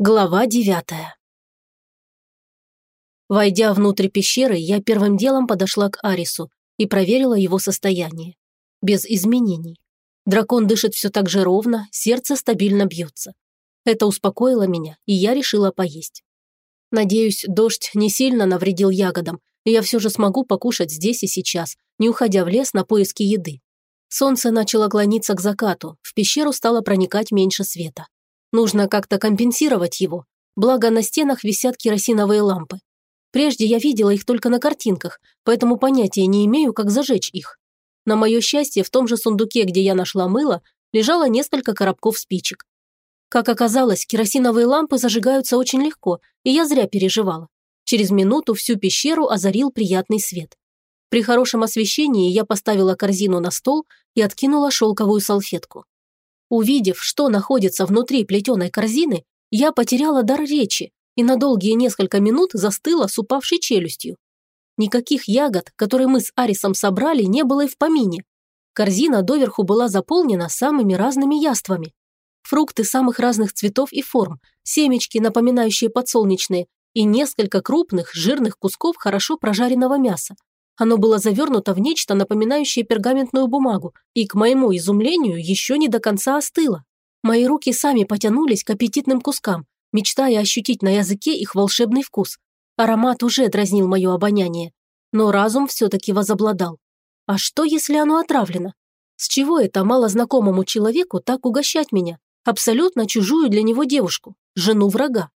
Глава девятая Войдя внутрь пещеры, я первым делом подошла к Арису и проверила его состояние. Без изменений. Дракон дышит все так же ровно, сердце стабильно бьется. Это успокоило меня, и я решила поесть. Надеюсь, дождь не сильно навредил ягодам, и я все же смогу покушать здесь и сейчас, не уходя в лес на поиски еды. Солнце начало клониться к закату, в пещеру стало проникать меньше света. Нужно как-то компенсировать его. Благо на стенах висят керосиновые лампы. Прежде я видела их только на картинках, поэтому понятия не имею, как зажечь их. На мое счастье, в том же сундуке, где я нашла мыло, лежало несколько коробков спичек. Как оказалось, керосиновые лампы зажигаются очень легко, и я зря переживала. Через минуту всю пещеру озарил приятный свет. При хорошем освещении я поставила корзину на стол и откинула шелковую салфетку. Увидев, что находится внутри плетеной корзины, я потеряла дар речи и на долгие несколько минут застыла с упавшей челюстью. Никаких ягод, которые мы с Арисом собрали, не было и в помине. Корзина доверху была заполнена самыми разными яствами. Фрукты самых разных цветов и форм, семечки, напоминающие подсолнечные, и несколько крупных, жирных кусков хорошо прожаренного мяса, оно было завернуто в нечто, напоминающее пергаментную бумагу, и, к моему изумлению, еще не до конца остыло. Мои руки сами потянулись к аппетитным кускам, мечтая ощутить на языке их волшебный вкус. Аромат уже дразнил мое обоняние. Но разум все-таки возобладал. А что, если оно отравлено? С чего это малознакомому человеку так угощать меня? Абсолютно чужую для него девушку, жену врага.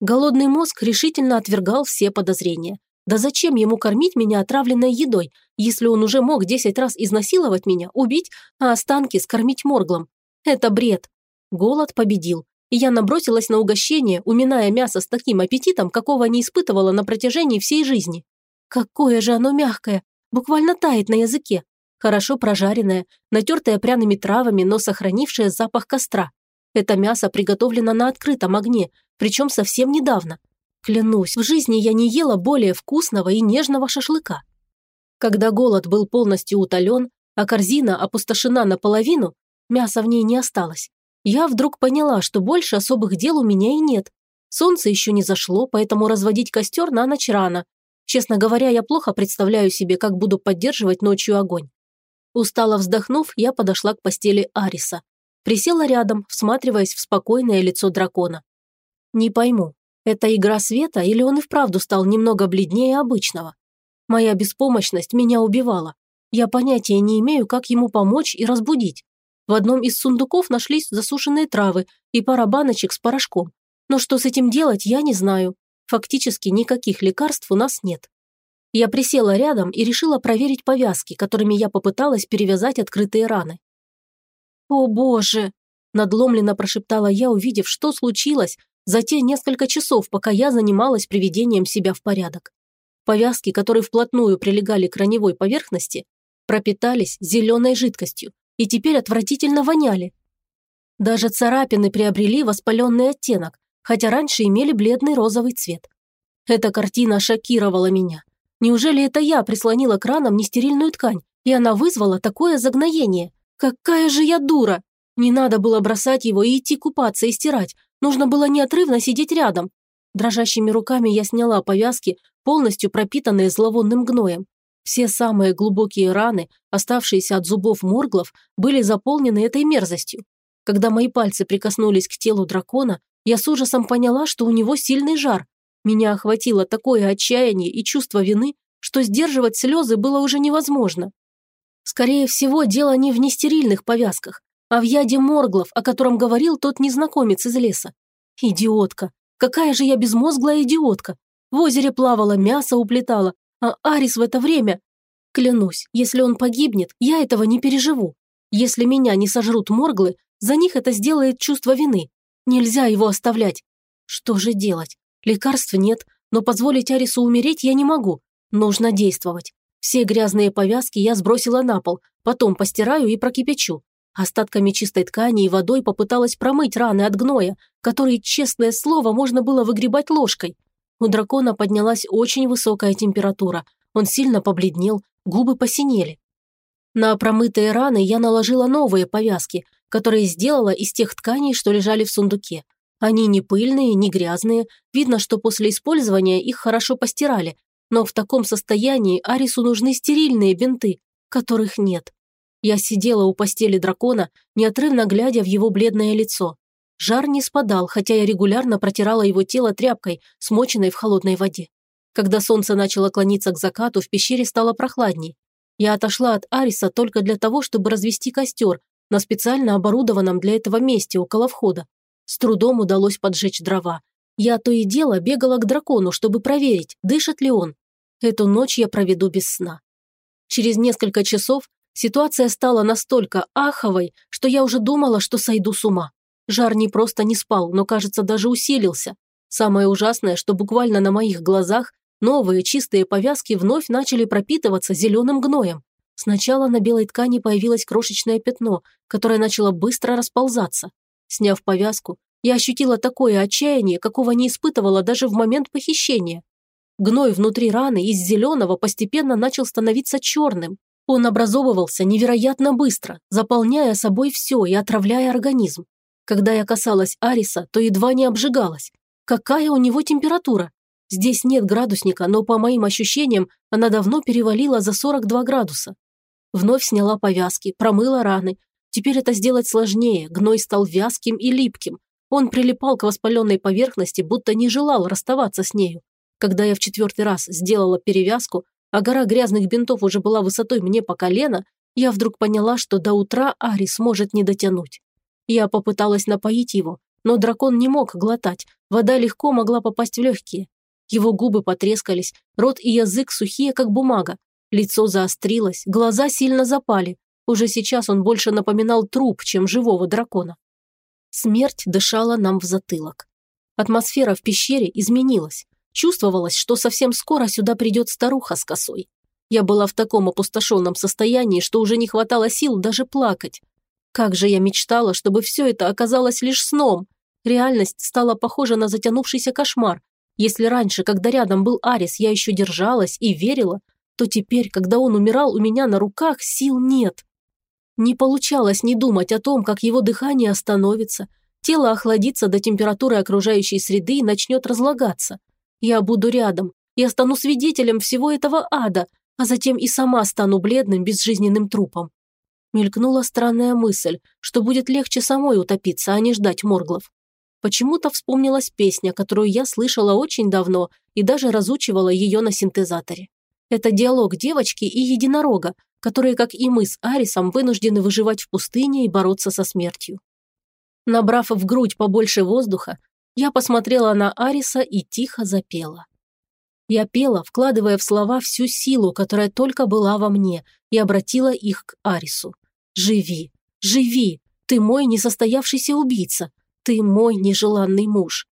Голодный мозг решительно отвергал все подозрения. Да зачем ему кормить меня отравленной едой, если он уже мог десять раз изнасиловать меня, убить, а останки скормить морглом? Это бред. Голод победил, и я набросилась на угощение, уминая мясо с таким аппетитом, какого не испытывала на протяжении всей жизни. Какое же оно мягкое, буквально тает на языке. Хорошо прожаренное, натертое пряными травами, но сохранившее запах костра. Это мясо приготовлено на открытом огне, причем совсем недавно. Клянусь, в жизни я не ела более вкусного и нежного шашлыка. Когда голод был полностью утолен, а корзина опустошена наполовину, мяса в ней не осталось. Я вдруг поняла, что больше особых дел у меня и нет. Солнце еще не зашло, поэтому разводить костер на ночь рано. Честно говоря, я плохо представляю себе, как буду поддерживать ночью огонь. Устало вздохнув, я подошла к постели Ариса. Присела рядом, всматриваясь в спокойное лицо дракона. Не пойму, это игра света или он и вправду стал немного бледнее обычного? Моя беспомощность меня убивала. Я понятия не имею, как ему помочь и разбудить. В одном из сундуков нашлись засушенные травы и пара баночек с порошком. Но что с этим делать, я не знаю. Фактически никаких лекарств у нас нет. Я присела рядом и решила проверить повязки, которыми я попыталась перевязать открытые раны. «О боже!» – надломленно прошептала я, увидев, что случилось, за те несколько часов, пока я занималась приведением себя в порядок. Повязки, которые вплотную прилегали к раневой поверхности, пропитались зеленой жидкостью и теперь отвратительно воняли. Даже царапины приобрели воспаленный оттенок, хотя раньше имели бледный розовый цвет. Эта картина шокировала меня. Неужели это я прислонила к ранам нестерильную ткань, и она вызвала такое загноение? Какая же я дура! Не надо было бросать его и идти купаться и стирать, Нужно было неотрывно сидеть рядом. Дрожащими руками я сняла повязки, полностью пропитанные зловонным гноем. Все самые глубокие раны, оставшиеся от зубов морглов, были заполнены этой мерзостью. Когда мои пальцы прикоснулись к телу дракона, я с ужасом поняла, что у него сильный жар. Меня охватило такое отчаяние и чувство вины, что сдерживать слезы было уже невозможно. Скорее всего, дело не в нестерильных повязках а в яде морглов, о котором говорил тот незнакомец из леса. Идиотка! Какая же я безмозглая идиотка! В озере плавала, мясо уплетала, а Арис в это время... Клянусь, если он погибнет, я этого не переживу. Если меня не сожрут морглы, за них это сделает чувство вины. Нельзя его оставлять. Что же делать? Лекарств нет, но позволить Арису умереть я не могу. Нужно действовать. Все грязные повязки я сбросила на пол, потом постираю и прокипячу. Остатками чистой ткани и водой попыталась промыть раны от гноя, которые, честное слово, можно было выгребать ложкой. У дракона поднялась очень высокая температура. Он сильно побледнел, губы посинели. На промытые раны я наложила новые повязки, которые сделала из тех тканей, что лежали в сундуке. Они не пыльные, не грязные, видно, что после использования их хорошо постирали, но в таком состоянии Арису нужны стерильные бинты, которых нет. Я сидела у постели дракона, неотрывно глядя в его бледное лицо. Жар не спадал, хотя я регулярно протирала его тело тряпкой, смоченной в холодной воде. Когда солнце начало клониться к закату, в пещере стало прохладней. Я отошла от Ариса только для того, чтобы развести костер на специально оборудованном для этого месте около входа. С трудом удалось поджечь дрова. Я то и дело бегала к дракону, чтобы проверить, дышит ли он. Эту ночь я проведу без сна. Через несколько часов ситуация стала настолько аховой, что я уже думала, что сойду с ума. Жар не просто не спал, но, кажется, даже усилился. Самое ужасное, что буквально на моих глазах новые чистые повязки вновь начали пропитываться зеленым гноем. Сначала на белой ткани появилось крошечное пятно, которое начало быстро расползаться. Сняв повязку, я ощутила такое отчаяние, какого не испытывала даже в момент похищения. Гной внутри раны из зеленого постепенно начал становиться черным. Он образовывался невероятно быстро, заполняя собой все и отравляя организм. Когда я касалась Ариса, то едва не обжигалась. Какая у него температура? Здесь нет градусника, но по моим ощущениям она давно перевалила за 42 градуса. Вновь сняла повязки, промыла раны, Теперь это сделать сложнее, гной стал вязким и липким. Он прилипал к воспаленной поверхности, будто не желал расставаться с нею. Когда я в четвертый раз сделала перевязку, а гора грязных бинтов уже была высотой мне по колено, я вдруг поняла, что до утра Арис может не дотянуть. Я попыталась напоить его, но дракон не мог глотать, вода легко могла попасть в легкие. Его губы потрескались, рот и язык сухие, как бумага. Лицо заострилось, глаза сильно запали, уже сейчас он больше напоминал труп, чем живого дракона. Смерть дышала нам в затылок. Атмосфера в пещере изменилась. Чувствовалось, что совсем скоро сюда придет старуха с косой. Я была в таком опустошенном состоянии, что уже не хватало сил даже плакать. Как же я мечтала, чтобы все это оказалось лишь сном. Реальность стала похожа на затянувшийся кошмар. Если раньше, когда рядом был Арис, я еще держалась и верила, то теперь, когда он умирал у меня на руках, сил нет. Не получалось не думать о том, как его дыхание остановится, тело охладится до температуры окружающей среды и начнет разлагаться. Я буду рядом, я стану свидетелем всего этого ада, а затем и сама стану бледным, безжизненным трупом. Мелькнула странная мысль, что будет легче самой утопиться, а не ждать морглов. Почему-то вспомнилась песня, которую я слышала очень давно и даже разучивала ее на синтезаторе. Это диалог девочки и единорога, которые, как и мы с Арисом, вынуждены выживать в пустыне и бороться со смертью. Набрав в грудь побольше воздуха, я посмотрела на Ариса и тихо запела. Я пела, вкладывая в слова всю силу, которая только была во мне, и обратила их к Арису. «Живи, живи! Ты мой несостоявшийся убийца! Ты мой нежеланный муж!»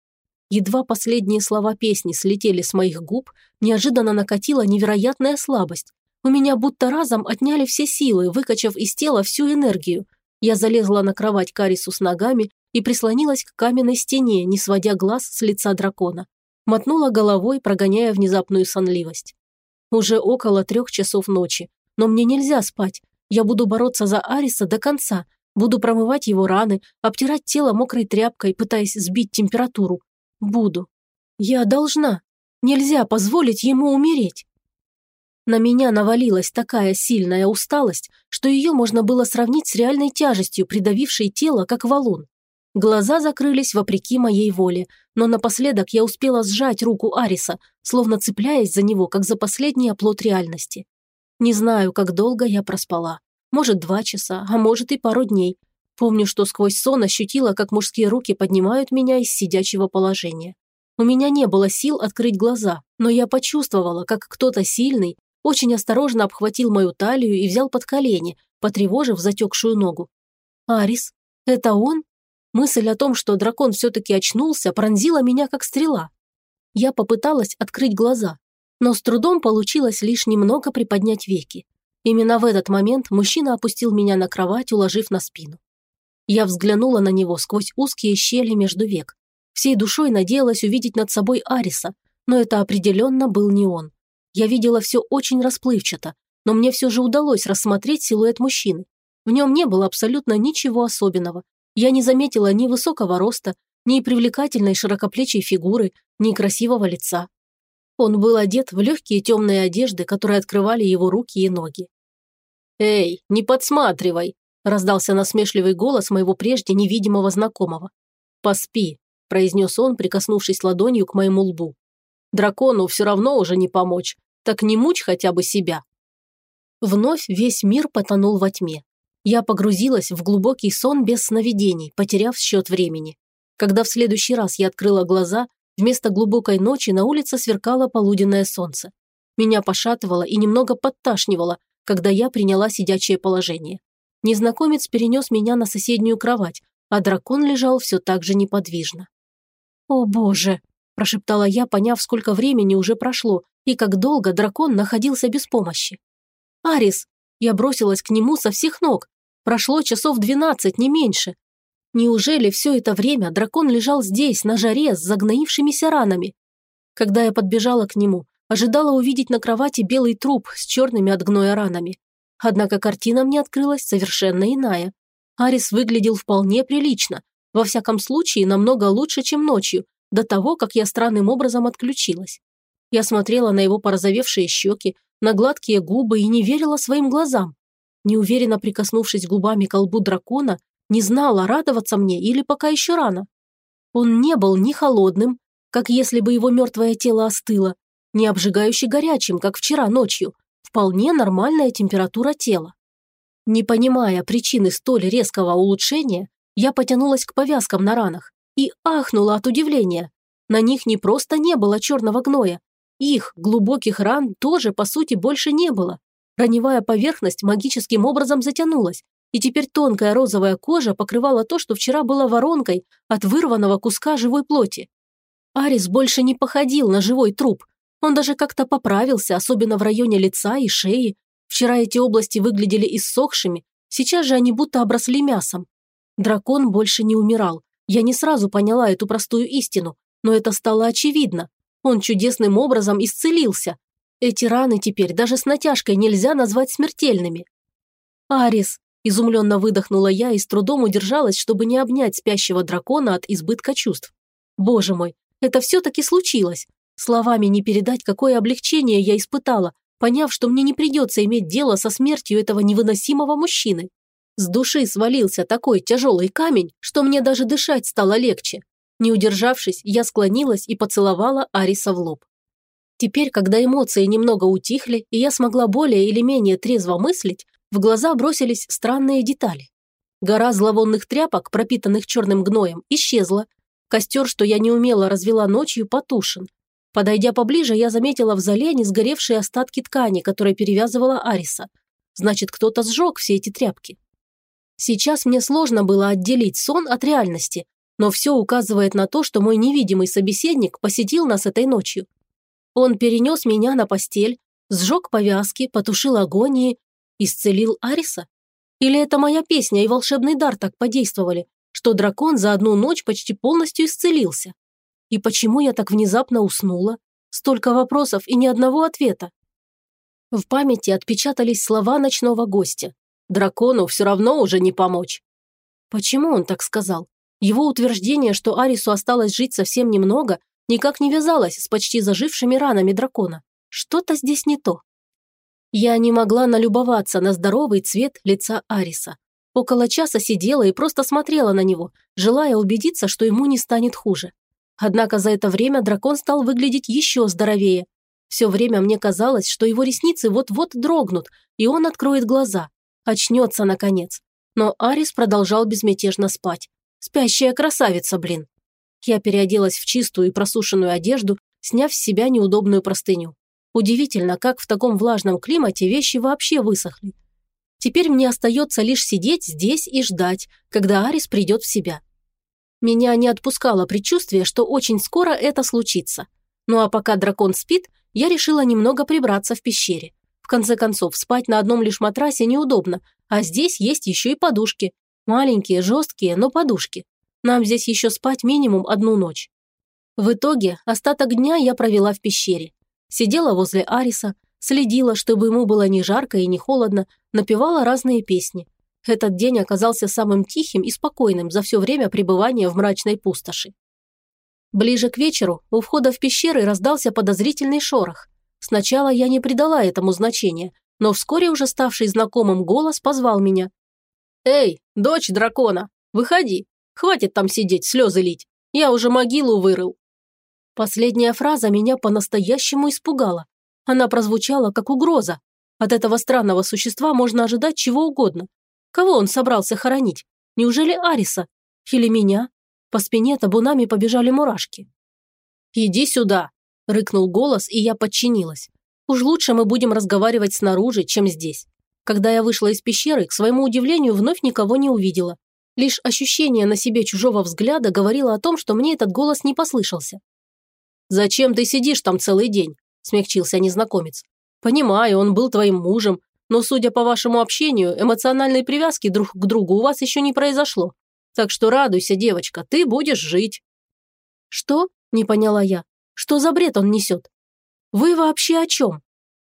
Едва последние слова песни слетели с моих губ, неожиданно накатила невероятная слабость, у меня будто разом отняли все силы, выкачав из тела всю энергию. Я залезла на кровать Карису с ногами и прислонилась к каменной стене, не сводя глаз с лица дракона. Мотнула головой, прогоняя внезапную сонливость. Уже около трех часов ночи, но мне нельзя спать. Я буду бороться за Ариса до конца, буду промывать его раны, обтирать тело мокрой тряпкой, пытаясь сбить температуру. Буду. Я должна. Нельзя позволить ему умереть. На меня навалилась такая сильная усталость, что ее можно было сравнить с реальной тяжестью, придавившей тело, как валун. Глаза закрылись вопреки моей воле, но напоследок я успела сжать руку Ариса, словно цепляясь за него, как за последний оплот реальности. Не знаю, как долго я проспала. Может, два часа, а может и пару дней. Помню, что сквозь сон ощутила, как мужские руки поднимают меня из сидячего положения. У меня не было сил открыть глаза, но я почувствовала, как кто-то сильный очень осторожно обхватил мою талию и взял под колени, потревожив затекшую ногу. «Арис? Это он?» Мысль о том, что дракон все-таки очнулся, пронзила меня как стрела. Я попыталась открыть глаза, но с трудом получилось лишь немного приподнять веки. Именно в этот момент мужчина опустил меня на кровать, уложив на спину. Я взглянула на него сквозь узкие щели между век. Всей душой надеялась увидеть над собой Ариса, но это определенно был не он. Я видела все очень расплывчато, но мне все же удалось рассмотреть силуэт мужчины. В нем не было абсолютно ничего особенного. Я не заметила ни высокого роста, ни привлекательной широкоплечей фигуры, ни красивого лица. Он был одет в легкие темные одежды, которые открывали его руки и ноги. «Эй, не подсматривай!» – раздался насмешливый голос моего прежде невидимого знакомого. «Поспи», – произнес он, прикоснувшись ладонью к моему лбу. «Дракону все равно уже не помочь, так не мучь хотя бы себя». Вновь весь мир потонул во тьме. Я погрузилась в глубокий сон без сновидений, потеряв счет времени. Когда в следующий раз я открыла глаза, вместо глубокой ночи на улице сверкало полуденное солнце. Меня пошатывало и немного подташнивало, когда я приняла сидячее положение. Незнакомец перенес меня на соседнюю кровать, а дракон лежал все так же неподвижно. «О боже!» – прошептала я, поняв, сколько времени уже прошло и как долго дракон находился без помощи. «Арис!» – я бросилась к нему со всех ног. Прошло часов двенадцать, не меньше. Неужели все это время дракон лежал здесь, на жаре, с загноившимися ранами? Когда я подбежала к нему, ожидала увидеть на кровати белый труп с черными от гноя ранами. Однако картина мне открылась совершенно иная. Арис выглядел вполне прилично, во всяком случае намного лучше, чем ночью, до того, как я странным образом отключилась. Я смотрела на его порозовевшие щеки, на гладкие губы и не верила своим глазам. Неуверенно прикоснувшись губами к колбу дракона, не знала, радоваться мне или пока еще рано. Он не был ни холодным, как если бы его мертвое тело остыло, не обжигающе горячим, как вчера ночью, вполне нормальная температура тела. Не понимая причины столь резкого улучшения, я потянулась к повязкам на ранах и ахнула от удивления. На них не просто не было черного гноя, их, глубоких ран, тоже, по сути, больше не было. Раневая поверхность магическим образом затянулась, и теперь тонкая розовая кожа покрывала то, что вчера было воронкой от вырванного куска живой плоти. Арис больше не походил на живой труп. Он даже как-то поправился, особенно в районе лица и шеи, Вчера эти области выглядели иссохшими, сейчас же они будто обросли мясом. Дракон больше не умирал. Я не сразу поняла эту простую истину, но это стало очевидно. Он чудесным образом исцелился. Эти раны теперь даже с натяжкой нельзя назвать смертельными. «Арис!» – изумленно выдохнула я и с трудом удержалась, чтобы не обнять спящего дракона от избытка чувств. «Боже мой, это все-таки случилось! Словами не передать, какое облегчение я испытала, поняв, что мне не придется иметь дело со смертью этого невыносимого мужчины. С души свалился такой тяжелый камень, что мне даже дышать стало легче. Не удержавшись, я склонилась и поцеловала Ариса в лоб. Теперь, когда эмоции немного утихли, и я смогла более или менее трезво мыслить, в глаза бросились странные детали. Гора зловонных тряпок, пропитанных черным гноем, исчезла. Костер, что я неумело развела ночью, потушен. Подойдя поближе, я заметила в зале не сгоревшие остатки ткани, которой перевязывала Ариса. Значит, кто-то сжег все эти тряпки. Сейчас мне сложно было отделить сон от реальности, но все указывает на то, что мой невидимый собеседник посетил нас этой ночью. Он перенес меня на постель, сжег повязки, потушил агонии, исцелил Ариса? Или это моя песня и волшебный дар так подействовали, что дракон за одну ночь почти полностью исцелился? И почему я так внезапно уснула? Столько вопросов и ни одного ответа. В памяти отпечатались слова ночного гостя. Дракону все равно уже не помочь. Почему он так сказал? Его утверждение, что Арису осталось жить совсем немного, никак не вязалось с почти зажившими ранами дракона. Что-то здесь не то. Я не могла налюбоваться на здоровый цвет лица Ариса. Около часа сидела и просто смотрела на него, желая убедиться, что ему не станет хуже. Однако за это время дракон стал выглядеть еще здоровее. Все время мне казалось, что его ресницы вот-вот дрогнут, и он откроет глаза. Очнется, наконец. Но Арис продолжал безмятежно спать. Спящая красавица, блин. Я переоделась в чистую и просушенную одежду, сняв с себя неудобную простыню. Удивительно, как в таком влажном климате вещи вообще высохли. Теперь мне остается лишь сидеть здесь и ждать, когда Арис придет в себя. Меня не отпускало предчувствие, что очень скоро это случится. Ну а пока дракон спит, я решила немного прибраться в пещере. В конце концов, спать на одном лишь матрасе неудобно, а здесь есть еще и подушки. Маленькие, жесткие, но подушки. Нам здесь еще спать минимум одну ночь. В итоге остаток дня я провела в пещере. Сидела возле Ариса, следила, чтобы ему было не жарко и не холодно, напевала разные песни. Этот день оказался самым тихим и спокойным за все время пребывания в мрачной пустоши. Ближе к вечеру у входа в пещеры раздался подозрительный шорох. Сначала я не придала этому значения, но вскоре уже ставший знакомым голос позвал меня. «Эй, дочь дракона, выходи, хватит там сидеть, слезы лить, я уже могилу вырыл». Последняя фраза меня по-настоящему испугала. Она прозвучала как угроза. От этого странного существа можно ожидать чего угодно. Кого он собрался хоронить? Неужели Ариса? Или меня? По спине табунами побежали мурашки. «Иди сюда!» – рыкнул голос, и я подчинилась. Уж лучше мы будем разговаривать снаружи, чем здесь. Когда я вышла из пещеры, к своему удивлению, вновь никого не увидела. Лишь ощущение на себе чужого взгляда говорило о том, что мне этот голос не послышался. «Зачем ты сидишь там целый день?» – смягчился незнакомец. «Понимаю, он был твоим мужем, но, судя по вашему общению, эмоциональной привязки друг к другу у вас еще не произошло. Так что радуйся, девочка, ты будешь жить». «Что?» – не поняла я. «Что за бред он несет?» «Вы вообще о чем?»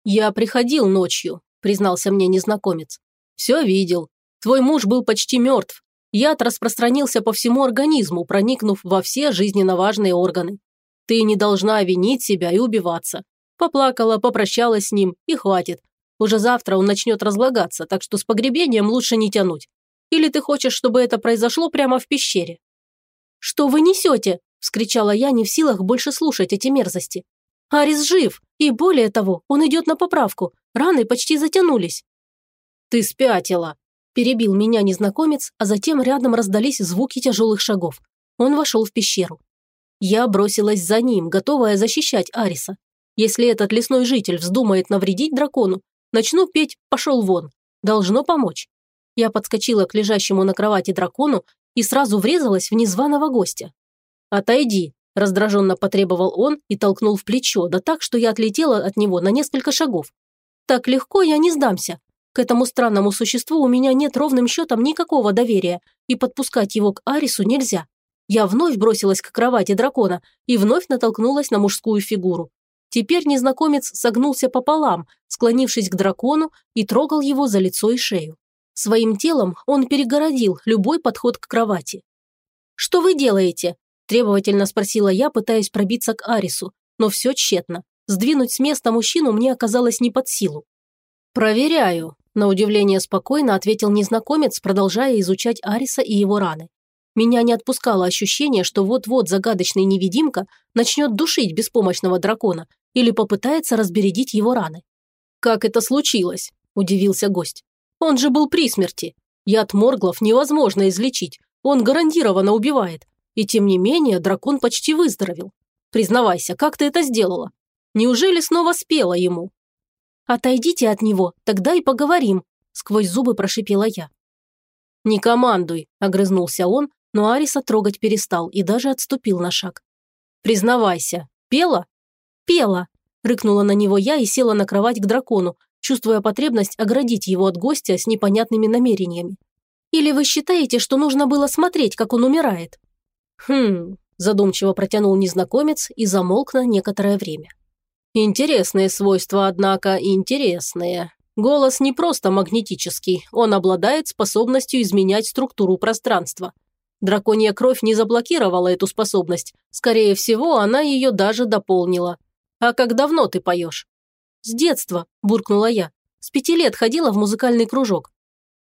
«Я приходил ночью», – признался мне незнакомец. «Все видел. Твой муж был почти мертв. Яд распространился по всему организму, проникнув во все жизненно важные органы. Ты не должна винить себя и убиваться. Поплакала, попрощалась с ним, и хватит. Уже завтра он начнет разлагаться, так что с погребением лучше не тянуть. Или ты хочешь, чтобы это произошло прямо в пещере?» «Что вы несете?» – вскричала я, не в силах больше слушать эти мерзости. Арис жив, и более того, он идет на поправку. Раны почти затянулись. «Ты спятила!» – перебил меня незнакомец, а затем рядом раздались звуки тяжелых шагов. Он вошел в пещеру. Я бросилась за ним, готовая защищать Ариса. Если этот лесной житель вздумает навредить дракону, начну петь «пошел вон». Должно помочь. Я подскочила к лежащему на кровати дракону и сразу врезалась в незваного гостя. «Отойди», Раздраженно потребовал он и толкнул в плечо, да так, что я отлетела от него на несколько шагов. Так легко я не сдамся. К этому странному существу у меня нет ровным счетом никакого доверия, и подпускать его к Арису нельзя. Я вновь бросилась к кровати дракона и вновь натолкнулась на мужскую фигуру. Теперь незнакомец согнулся пополам, склонившись к дракону и трогал его за лицо и шею. Своим телом он перегородил любой подход к кровати. «Что вы делаете?» Требовательно спросила я, пытаясь пробиться к Арису, но все тщетно. Сдвинуть с места мужчину мне оказалось не под силу. «Проверяю», – на удивление спокойно ответил незнакомец, продолжая изучать Ариса и его раны. Меня не отпускало ощущение, что вот-вот загадочный невидимка начнет душить беспомощного дракона или попытается разбередить его раны. «Как это случилось?» – удивился гость. «Он же был при смерти. Яд Морглов невозможно излечить, он гарантированно убивает. И тем не менее дракон почти выздоровел. Признавайся, как ты это сделала? Неужели снова спела ему? Отойдите от него, тогда и поговорим, сквозь зубы прошипела я. Не командуй, огрызнулся он, но Ариса трогать перестал и даже отступил на шаг. Признавайся, пела? Пела, рыкнула на него я и села на кровать к дракону, чувствуя потребность оградить его от гостя с непонятными намерениями. Или вы считаете, что нужно было смотреть, как он умирает? «Хм...» – задумчиво протянул незнакомец и замолк на некоторое время. «Интересные свойства, однако, интересные. Голос не просто магнетический, он обладает способностью изменять структуру пространства. Драконья кровь не заблокировала эту способность, скорее всего, она ее даже дополнила. А как давно ты поешь?» «С детства», – буркнула я. «С пяти лет ходила в музыкальный кружок.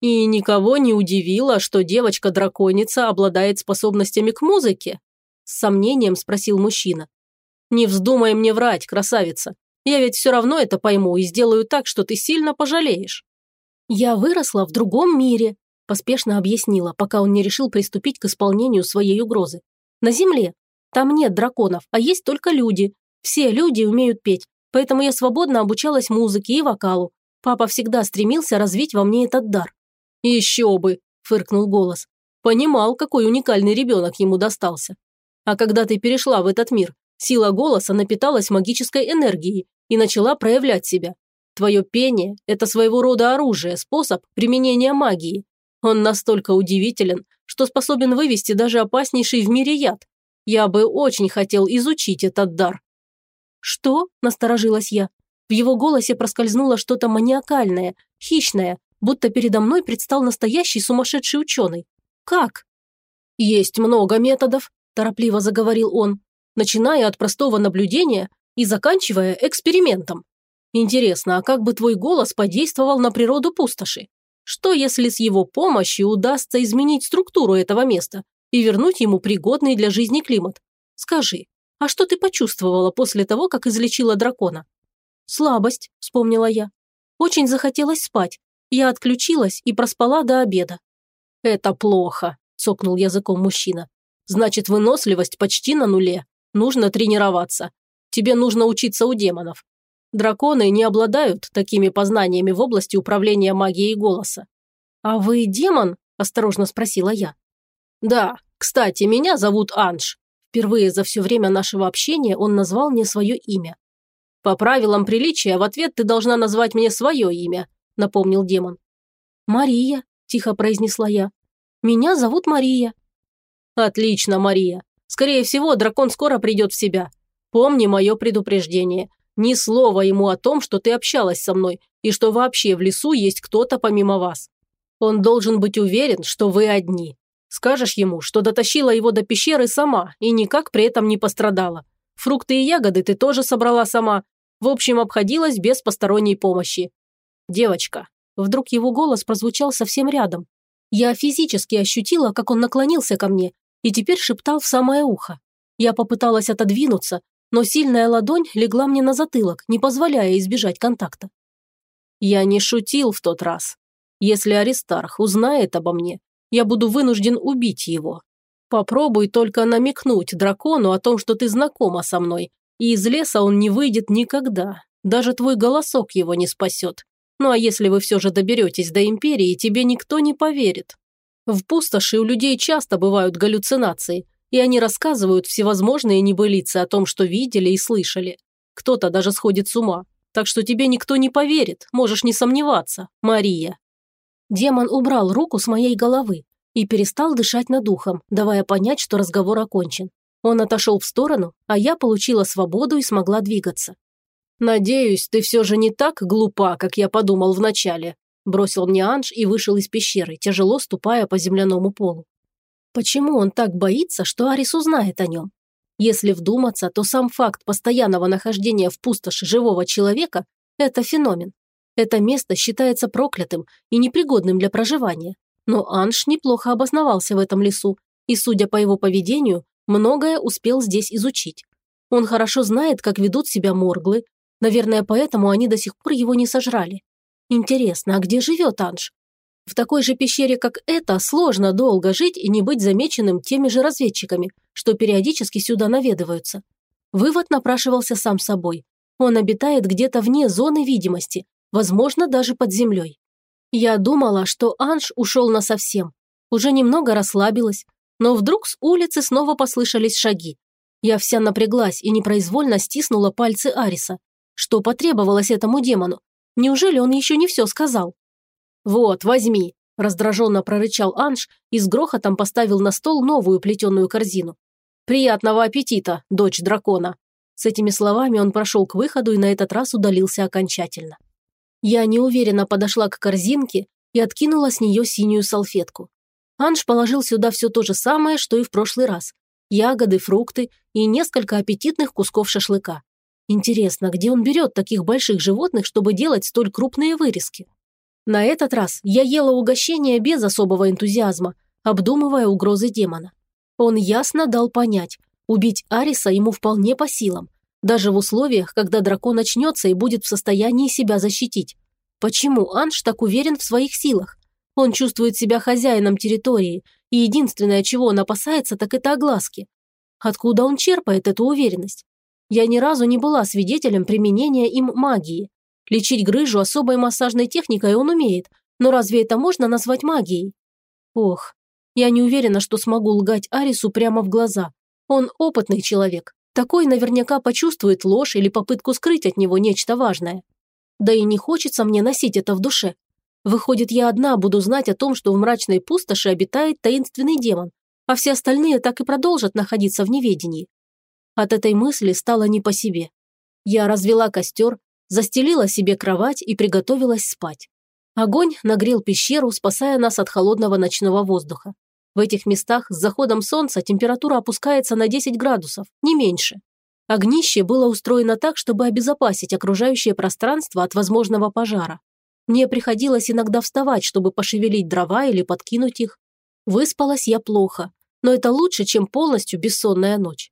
И никого не удивило, что девочка-драконица обладает способностями к музыке? С сомнением спросил мужчина. Не вздумай мне врать, красавица. Я ведь все равно это пойму и сделаю так, что ты сильно пожалеешь. Я выросла в другом мире, поспешно объяснила, пока он не решил приступить к исполнению своей угрозы. На земле. Там нет драконов, а есть только люди. Все люди умеют петь, поэтому я свободно обучалась музыке и вокалу. Папа всегда стремился развить во мне этот дар. «Еще бы!» – фыркнул голос. «Понимал, какой уникальный ребенок ему достался. А когда ты перешла в этот мир, сила голоса напиталась магической энергией и начала проявлять себя. Твое пение – это своего рода оружие, способ применения магии. Он настолько удивителен, что способен вывести даже опаснейший в мире яд. Я бы очень хотел изучить этот дар». «Что?» – насторожилась я. В его голосе проскользнуло что-то маниакальное, хищное, будто передо мной предстал настоящий сумасшедший ученый. Как? Есть много методов, торопливо заговорил он, начиная от простого наблюдения и заканчивая экспериментом. Интересно, а как бы твой голос подействовал на природу пустоши? Что, если с его помощью удастся изменить структуру этого места и вернуть ему пригодный для жизни климат? Скажи, а что ты почувствовала после того, как излечила дракона? Слабость, вспомнила я. Очень захотелось спать. Я отключилась и проспала до обеда. Это плохо, цокнул языком мужчина. Значит, выносливость почти на нуле. Нужно тренироваться. Тебе нужно учиться у демонов. Драконы не обладают такими познаниями в области управления магией голоса. «А вы демон?» – осторожно спросила я. «Да. Кстати, меня зовут Анж». Впервые за все время нашего общения он назвал мне свое имя. «По правилам приличия, в ответ ты должна назвать мне свое имя», – напомнил демон. «Мария», – тихо произнесла я. «Меня зовут Мария». «Отлично, Мария. Скорее всего, дракон скоро придет в себя. Помни мое предупреждение. Ни слова ему о том, что ты общалась со мной и что вообще в лесу есть кто-то помимо вас. Он должен быть уверен, что вы одни. Скажешь ему, что дотащила его до пещеры сама и никак при этом не пострадала. Фрукты и ягоды ты тоже собрала сама. В общем, обходилась без посторонней помощи. Девочка. Вдруг его голос прозвучал совсем рядом. Я физически ощутила, как он наклонился ко мне и теперь шептал в самое ухо. Я попыталась отодвинуться, но сильная ладонь легла мне на затылок, не позволяя избежать контакта. Я не шутил в тот раз. Если Аристарх узнает обо мне, я буду вынужден убить его. Попробуй только намекнуть дракону о том, что ты знакома со мной, и из леса он не выйдет никогда. Даже твой голосок его не спасет. Ну а если вы все же доберетесь до Империи, тебе никто не поверит. В пустоши у людей часто бывают галлюцинации, и они рассказывают всевозможные небылицы о том, что видели и слышали. Кто-то даже сходит с ума. Так что тебе никто не поверит, можешь не сомневаться, Мария». Демон убрал руку с моей головы и перестал дышать над ухом, давая понять, что разговор окончен. Он отошел в сторону, а я получила свободу и смогла двигаться. «Надеюсь, ты все же не так глупа, как я подумал вначале», бросил мне Анж и вышел из пещеры, тяжело ступая по земляному полу. Почему он так боится, что Арис узнает о нем? Если вдуматься, то сам факт постоянного нахождения в пустоши живого человека – это феномен. Это место считается проклятым и непригодным для проживания. Но Анш неплохо обосновался в этом лесу и, судя по его поведению, многое успел здесь изучить. Он хорошо знает, как ведут себя морглы, наверное, поэтому они до сих пор его не сожрали. Интересно, а где живет Анш? В такой же пещере, как эта, сложно долго жить и не быть замеченным теми же разведчиками, что периодически сюда наведываются. Вывод напрашивался сам собой. Он обитает где-то вне зоны видимости, возможно, даже под землей. Я думала, что Анж ушел насовсем. Уже немного расслабилась, но вдруг с улицы снова послышались шаги. Я вся напряглась и непроизвольно стиснула пальцы Ариса. Что потребовалось этому демону? Неужели он еще не все сказал? «Вот, возьми», – раздраженно прорычал Анж и с грохотом поставил на стол новую плетеную корзину. «Приятного аппетита, дочь дракона!» С этими словами он прошел к выходу и на этот раз удалился окончательно. Я неуверенно подошла к корзинке и откинула с нее синюю салфетку. Анж положил сюда все то же самое, что и в прошлый раз. Ягоды, фрукты и несколько аппетитных кусков шашлыка. Интересно, где он берет таких больших животных, чтобы делать столь крупные вырезки? На этот раз я ела угощение без особого энтузиазма, обдумывая угрозы демона. Он ясно дал понять, убить Ариса ему вполне по силам, даже в условиях, когда дракон очнется и будет в состоянии себя защитить. Почему Анж так уверен в своих силах? Он чувствует себя хозяином территории, и единственное, чего он опасается, так это огласки. Откуда он черпает эту уверенность? Я ни разу не была свидетелем применения им магии, Лечить грыжу особой массажной техникой он умеет, но разве это можно назвать магией? Ох, я не уверена, что смогу лгать Арису прямо в глаза. Он опытный человек. Такой наверняка почувствует ложь или попытку скрыть от него нечто важное. Да и не хочется мне носить это в душе. Выходит, я одна буду знать о том, что в мрачной пустоши обитает таинственный демон, а все остальные так и продолжат находиться в неведении. От этой мысли стало не по себе. Я развела костер, застелила себе кровать и приготовилась спать. Огонь нагрел пещеру, спасая нас от холодного ночного воздуха. В этих местах с заходом солнца температура опускается на 10 градусов, не меньше. Огнище было устроено так, чтобы обезопасить окружающее пространство от возможного пожара. Мне приходилось иногда вставать, чтобы пошевелить дрова или подкинуть их. Выспалась я плохо, но это лучше, чем полностью бессонная ночь.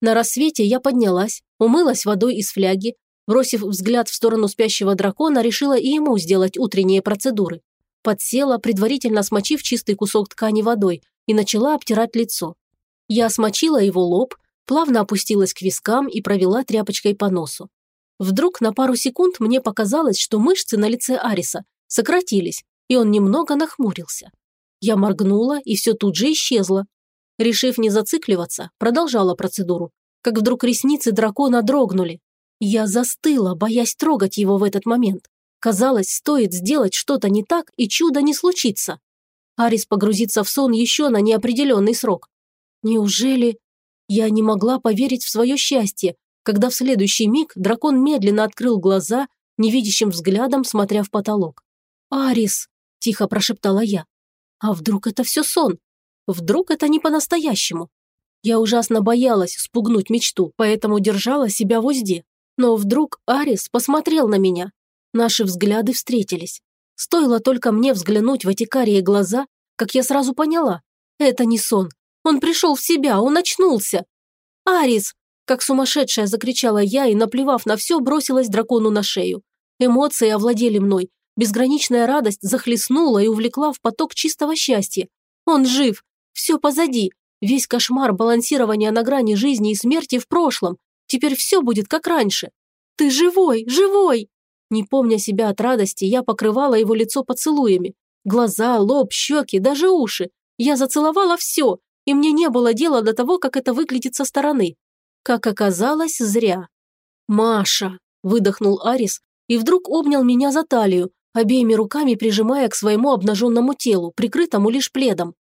На рассвете я поднялась, умылась водой из фляги, бросив взгляд в сторону спящего дракона, решила и ему сделать утренние процедуры. Подсела, предварительно смочив чистый кусок ткани водой, и начала обтирать лицо. Я смочила его лоб, плавно опустилась к вискам и провела тряпочкой по носу. Вдруг на пару секунд мне показалось, что мышцы на лице Ариса сократились, и он немного нахмурился. Я моргнула, и все тут же исчезло. Решив не зацикливаться, продолжала процедуру, как вдруг ресницы дракона дрогнули. Я застыла, боясь трогать его в этот момент. Казалось, стоит сделать что-то не так, и чудо не случится. Арис погрузится в сон еще на неопределенный срок. Неужели... Я не могла поверить в свое счастье, когда в следующий миг дракон медленно открыл глаза, невидящим взглядом смотря в потолок. «Арис!» – тихо прошептала я. «А вдруг это все сон? Вдруг это не по-настоящему?» Я ужасно боялась спугнуть мечту, поэтому держала себя в узде. Но вдруг Арис посмотрел на меня. Наши взгляды встретились. Стоило только мне взглянуть в эти карие глаза, как я сразу поняла. Это не сон. Он пришел в себя, он очнулся. «Арис!» Как сумасшедшая закричала я и, наплевав на все, бросилась дракону на шею. Эмоции овладели мной. Безграничная радость захлестнула и увлекла в поток чистого счастья. Он жив. Все позади. Весь кошмар балансирования на грани жизни и смерти в прошлом. Теперь все будет как раньше. Ты живой, живой! Не помня себя от радости, я покрывала его лицо поцелуями. Глаза, лоб, щеки, даже уши. Я зацеловала все, и мне не было дела до того, как это выглядит со стороны. Как оказалось, зря. «Маша!» – выдохнул Арис и вдруг обнял меня за талию, обеими руками прижимая к своему обнаженному телу, прикрытому лишь пледом.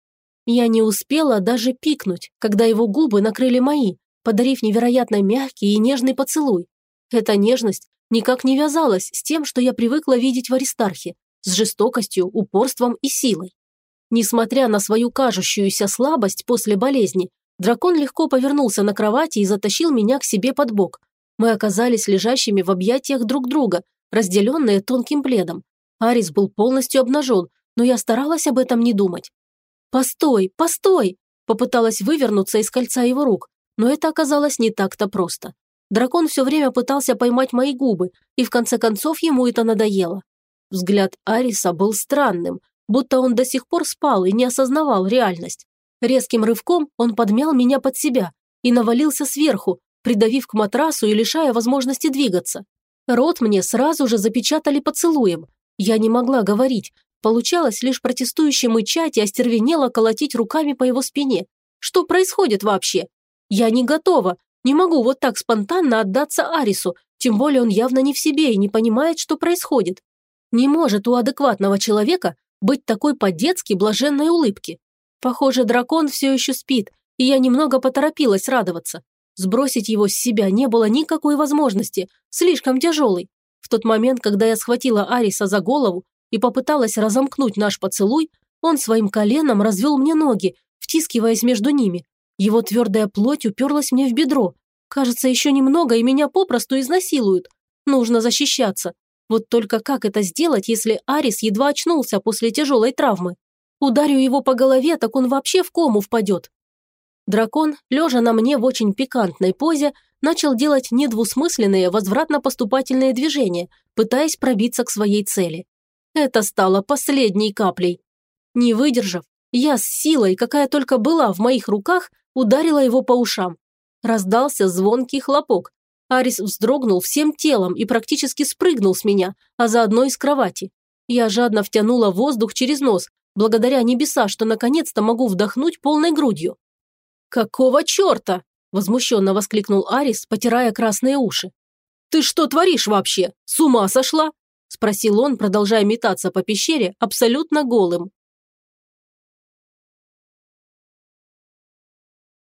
Я не успела даже пикнуть, когда его губы накрыли мои, подарив невероятно мягкий и нежный поцелуй. Эта нежность никак не вязалась с тем, что я привыкла видеть в Аристархе, с жестокостью, упорством и силой. Несмотря на свою кажущуюся слабость после болезни, Дракон легко повернулся на кровати и затащил меня к себе под бок. Мы оказались лежащими в объятиях друг друга, разделенные тонким пледом. Арис был полностью обнажен, но я старалась об этом не думать. «Постой, постой!» Попыталась вывернуться из кольца его рук, но это оказалось не так-то просто. Дракон все время пытался поймать мои губы, и в конце концов ему это надоело. Взгляд Ариса был странным, будто он до сих пор спал и не осознавал реальность. Резким рывком он подмял меня под себя и навалился сверху, придавив к матрасу и лишая возможности двигаться. Рот мне сразу же запечатали поцелуем. Я не могла говорить, получалось лишь протестующе мычать и остервенело колотить руками по его спине. Что происходит вообще? Я не готова, не могу вот так спонтанно отдаться Арису, тем более он явно не в себе и не понимает, что происходит. Не может у адекватного человека быть такой по-детски блаженной улыбки. Похоже, дракон все еще спит, и я немного поторопилась радоваться. Сбросить его с себя не было никакой возможности, слишком тяжелый. В тот момент, когда я схватила Ариса за голову и попыталась разомкнуть наш поцелуй, он своим коленом развел мне ноги, втискиваясь между ними. Его твердая плоть уперлась мне в бедро. Кажется, еще немного, и меня попросту изнасилуют. Нужно защищаться. Вот только как это сделать, если Арис едва очнулся после тяжелой травмы? Ударю его по голове, так он вообще в кому впадет. Дракон, лежа на мне в очень пикантной позе, начал делать недвусмысленные возвратно-поступательные движения, пытаясь пробиться к своей цели. Это стало последней каплей. Не выдержав, я с силой, какая только была в моих руках, ударила его по ушам. Раздался звонкий хлопок. Арис вздрогнул всем телом и практически спрыгнул с меня, а заодно и с кровати. Я жадно втянула воздух через нос, Благодаря небеса, что наконец-то могу вдохнуть полной грудью. «Какого черта?» – возмущенно воскликнул Арис, потирая красные уши. «Ты что творишь вообще? С ума сошла?» – спросил он, продолжая метаться по пещере абсолютно голым.